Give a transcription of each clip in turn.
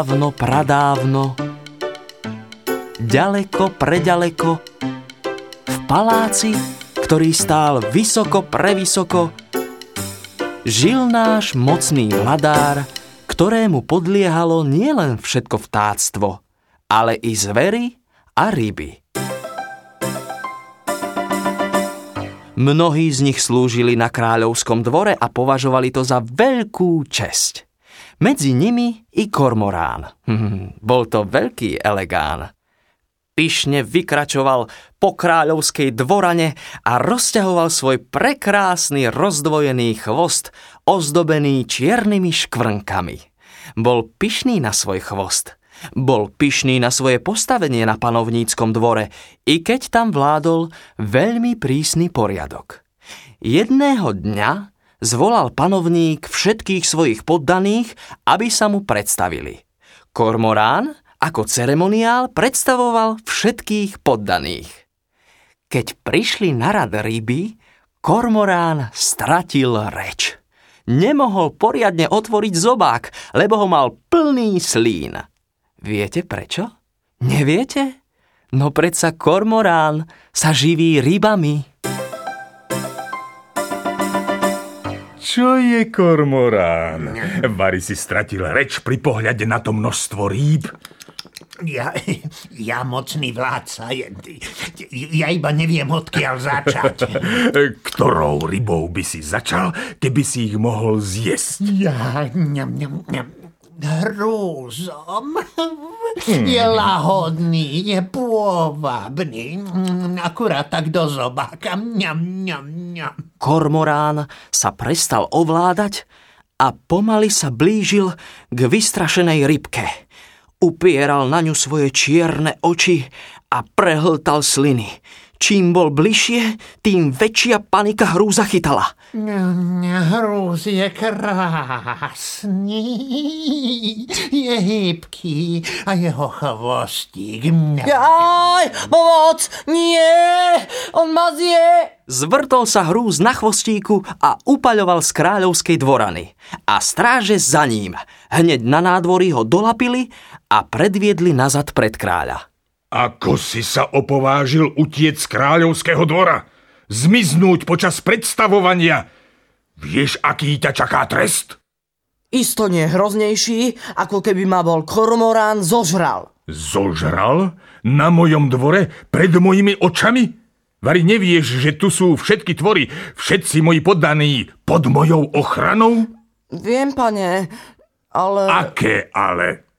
Dávno, pradávno, ďaleko, preďaleko, v paláci, ktorý stál vysoko, prevysoko, žil náš mocný vladár, ktorému podliehalo nielen všetko vtáctvo, ale i zvery a ryby. Mnohí z nich slúžili na kráľovskom dvore a považovali to za veľkú česť. Medzi nimi i kormorán. Bol to veľký elegán. Pyšne vykračoval po kráľovskej dvorane a rozťahoval svoj prekrásny rozdvojený chvost, ozdobený čiernymi škvrnkami. Bol pyšný na svoj chvost – bol pyšný na svoje postavenie na panovníckom dvore, i keď tam vládol veľmi prísny poriadok. Jedného dňa zvolal panovník všetkých svojich poddaných, aby sa mu predstavili. Kormorán ako ceremoniál predstavoval všetkých poddaných. Keď prišli na rad ryby, kormorán stratil reč. Nemohol poriadne otvoriť zobák, lebo ho mal plný slín. Viete prečo? Neviete? No predsa kormorán sa živí rybami. Čo je kormorán? Vary si stratil reč pri pohľade na to množstvo rýb. Ja, ja mocný vládca, ja iba neviem, odkiaľ začať. Ktorou rybou by si začal, keby si ich mohol zjesť? Ja, ňam, ňam, ňam hrúzom. Hmm. Je lahodný, je pôvabný. Akurát tak do zobáka. Mňam, mňam, mňam. Kormorán sa prestal ovládať a pomaly sa blížil k vystrašenej rybke. Upieral na ňu svoje čierne oči a prehltal sliny. Čím bol bližšie, tým väčšia panika hrú zachytala. Hrúz je krásny, je hýbký a jeho chvostík. Jaj, pomoc, nie, on ma zje. Zvrtol sa hrúz na chvostíku a upaľoval z kráľovskej dvorany. A stráže za ním. Hneď na nádvorí ho dolapili a predviedli nazad pred kráľa. Ako si sa opovážil utiec z kráľovského dvora? Zmiznúť počas predstavovania? Vieš, aký ťa čaká trest? Isto nie hroznejší, ako keby ma bol kormorán zožral. Zožral? Na mojom dvore? Pred mojimi očami? Vary nevieš, že tu sú všetky tvory, všetci moji poddaní pod mojou ochranou? Viem, pane, ale... Aké ale?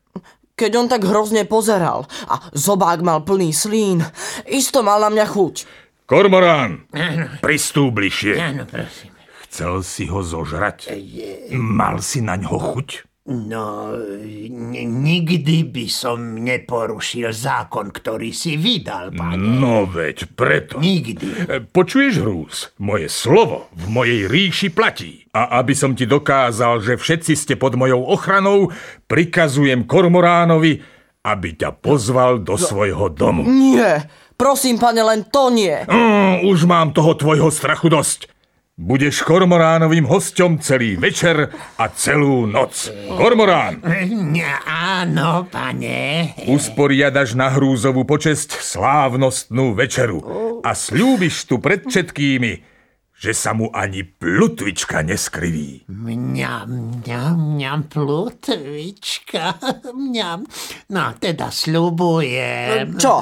Keď on tak hrozne pozeral a zobák mal plný slín. Isto mal na mňa chuť. Kormorán, pristúp bližšie. Áno, prosím. Chcel si ho zožrať? Mal si na ňo chuť? No, nikdy by som neporušil zákon, ktorý si vydal, pane. No veď, preto. Nikdy. E, počuješ, Hrúz? Moje slovo v mojej ríši platí. A aby som ti dokázal, že všetci ste pod mojou ochranou, prikazujem Kormoránovi, aby ťa pozval do svojho domu. Nie, prosím, pane, len to nie. Mm, už mám toho tvojho strachu dosť. Budeš kormoránovým hosťom celý večer a celú noc. Kormorán! Áno, pane. Usporiadaš na hrúzovú počesť slávnostnú večeru a slúbiš tu pred všetkými, že sa mu ani plutvička neskriví. Mňam, mňam, mňam, plutvička, mňam. No, teda slubujem. Čo?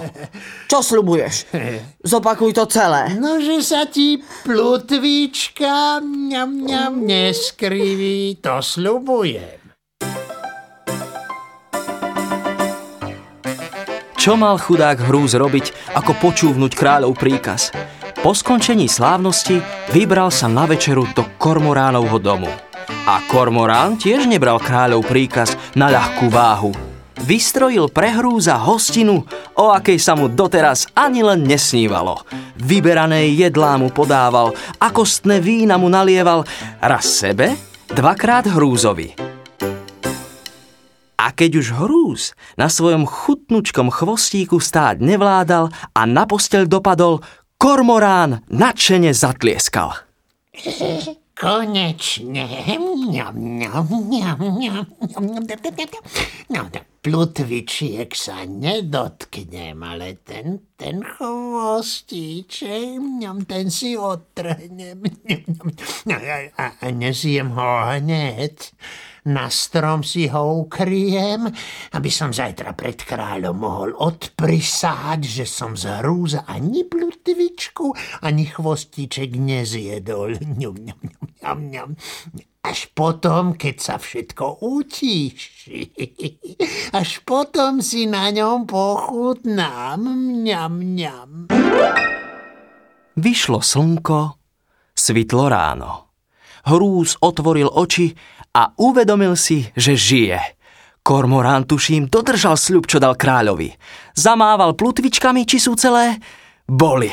Čo slubuješ? Zopakuj to celé. No, že sa ti plutvička, mňam, mňam, neskriví, to slubujem. Čo mal chudák hrúz robiť, ako počúvnuť kráľov príkaz? Po skončení slávnosti vybral sa na večeru do Kormoránovho domu. A Kormorán tiež nebral kráľov príkaz na ľahkú váhu. Vystrojil pre hrúza hostinu, o akej sa mu doteraz ani len nesnívalo. Vyberané jedlá mu podával, a kostné vína mu nalieval, raz sebe, dvakrát hrúzovi. A keď už hrúz na svojom chutnučkom chvostíku stáť nevládal a na posteľ dopadol, Kormorán nadšene zatlieskal. Konečne. No, plutvičiek sa nedotknem, ale ten, ten chvostíček, ten si otrhnem. No, a, nesiem ho hneď. Na strom si ho ukriem, aby som zajtra pred kráľom mohol odprisať, že som z hrúza ani plutvičku, ani chvostíček nezjedol. Ňum, ňum, ňum, ňum, ňum. Až potom, keď sa všetko utíši. Až potom si na ňom pochutnám. Mňam, mňam. Vyšlo slnko, svitlo ráno. Hrúz otvoril oči a uvedomil si, že žije. Kormorán, tuším, dodržal sľub, čo dal kráľovi. Zamával plutvičkami, či sú celé? Boli.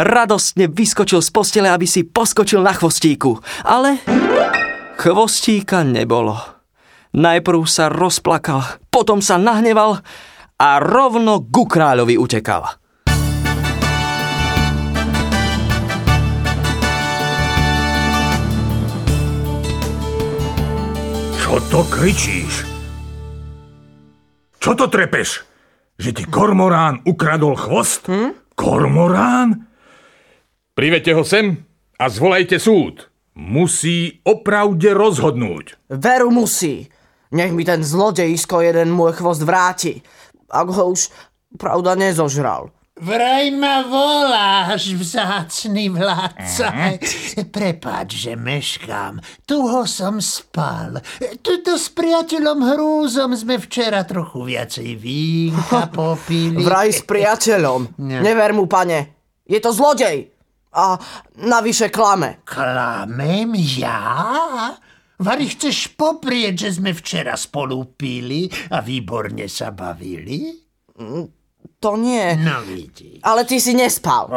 Radostne vyskočil z postele, aby si poskočil na chvostíku. Ale chvostíka nebolo. Najprv sa rozplakal, potom sa nahneval a rovno ku kráľovi utekal. Čo to kričíš? Čo to trepeš? Že ti kormorán ukradol chvost? Hm? Kormorán? Privete ho sem a zvolajte súd. Musí opravde rozhodnúť. Veru musí. Nech mi ten zlodejisko jeden môj chvost vráti. Ak ho už, pravda, nezožral. Vraj ma voláš, vzácný vládca. Prepáč, že meškám. Tuho som spal. Tuto s priateľom Hrúzom sme včera trochu viacej vínka popili. Vraj s priateľom. Ne. Never mu, pane. Je to zlodej. A navyše klame. Klamem ja? Vary chceš poprieť, že sme včera spolu pili a výborne sa bavili? To nie. No vidíš. Ale ty si nespal.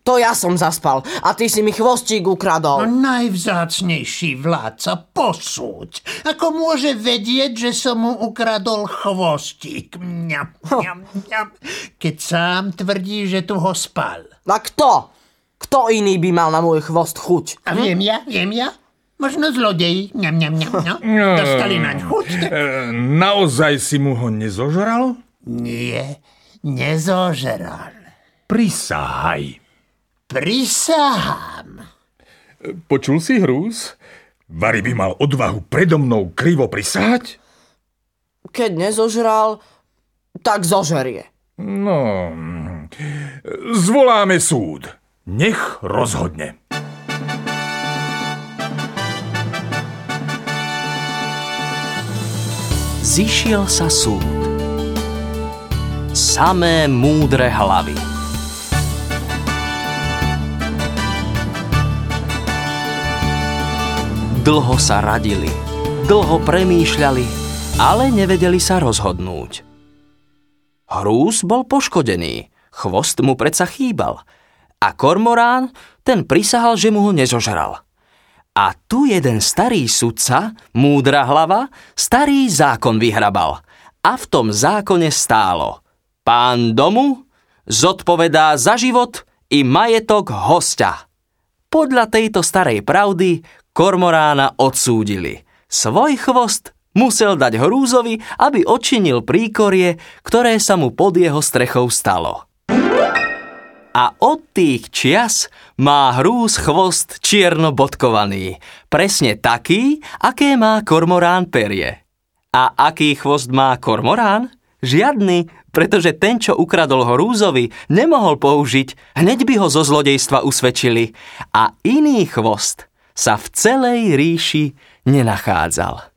To ja som zaspal. A ty si mi chvostík No ukradol. najvzácnejší vládca, posúď. Ako môže vedieť, že som mu ukradol chvostík? Mňam, mňam, mňam. Keď sám tvrdí, že tu ho spal. A kto? Kto iný by mal na môj chvost chuť? A viem ja, viem ja. Možno zlodeji. Mňam, mňam, mňam, no. Dostali naň chuť. E, naozaj si mu ho nezožral? Nie, nezožeral. Prisahaj. Prisahám. Počul si hrúz? Vary by mal odvahu predo mnou krivo prisahať? Keď nezožral, tak zožerie. No, zvoláme súd. Nech rozhodne. Zišiel sa súd. Samé múdre hlavy. Dlho sa radili, dlho premýšľali, ale nevedeli sa rozhodnúť. Hrús bol poškodený, chvost mu predsa chýbal a kormorán ten prisahal, že mu ho nezožral. A tu jeden starý sudca, múdra hlava, starý zákon vyhrabal. A v tom zákone stálo. Pán domu zodpovedá za život i majetok hostia. Podľa tejto starej pravdy kormorána odsúdili. Svoj chvost musel dať hrúzovi, aby odčinil príkorie, ktoré sa mu pod jeho strechou stalo. A od tých čias má hrúz chvost čierno bodkovaný. Presne taký, aké má kormorán perie. A aký chvost má kormorán? Žiadny, pretože ten, čo ukradol hrúzovi, nemohol použiť, hneď by ho zo zlodejstva usvedčili. A iný chvost sa v celej ríši nenachádzal.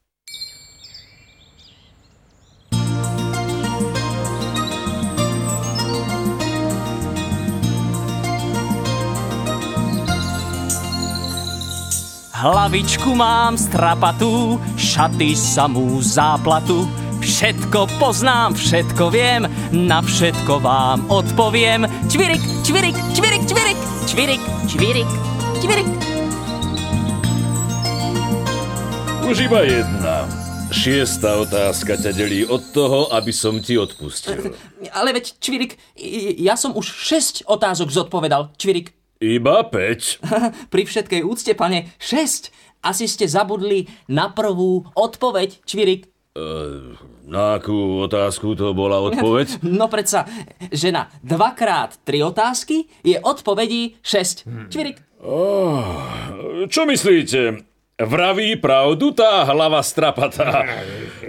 Hlavičku mám strapatú, šaty samú záplatu. Všetko poznám, všetko viem, na všetko vám odpoviem. Čvirik, čvirik, čvirik, čvirik, čvirik, čvirik, čvirik. Už iba jedna. Šiesta otázka ťa delí od toho, aby som ti odpustil. Ale veď, Čvirik, ja som už 6 otázok zodpovedal. Čvirik, Iba 5. Pri všetkej úcte, pane, 6. Asi ste zabudli na prvú odpoveď, Čvirik. Na akú otázku to bola odpoveď? No predsa, že na dvakrát tri otázky je odpovedí 6. Čvirik. Čo myslíte? Vraví pravdu tá hlava strapatá.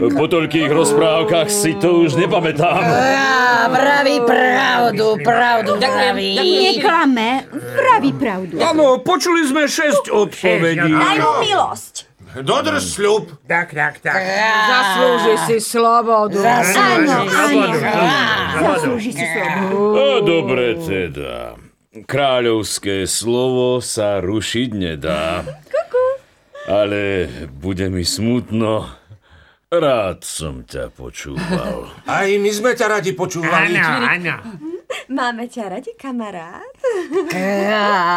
Po toľkých rozprávkach si to už nepamätám. Á, vraví pravdu, pravdu vraví. Neklame, vraví pravdu. Áno, počuli sme šesť odpovedí. Daj mu milosť. Dodrž sľub. Tak, tak, tak. Zaslúži si slobodu. Áno, áno. Zaslúži. Si slobodu. Dobre teda. Kráľovské slovo sa rušiť nedá. Ale bude mi smutno. Rád som ťa počúval. Aj my sme ťa radi počúvali. Áno, áno. Máme ťa radi, kamarát?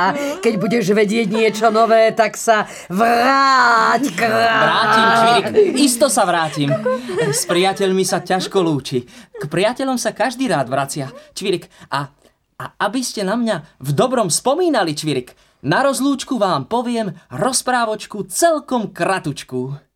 Á, keď budeš vedieť niečo nové, tak sa vráť krá. Vrátim. Isto sa vrátim. S priateľmi sa ťažko lúči. K priateľom sa každý rád vracia. Čvirik. A, a aby ste na mňa v dobrom spomínali, Čvirik, na rozlúčku vám poviem rozprávočku celkom kratučku.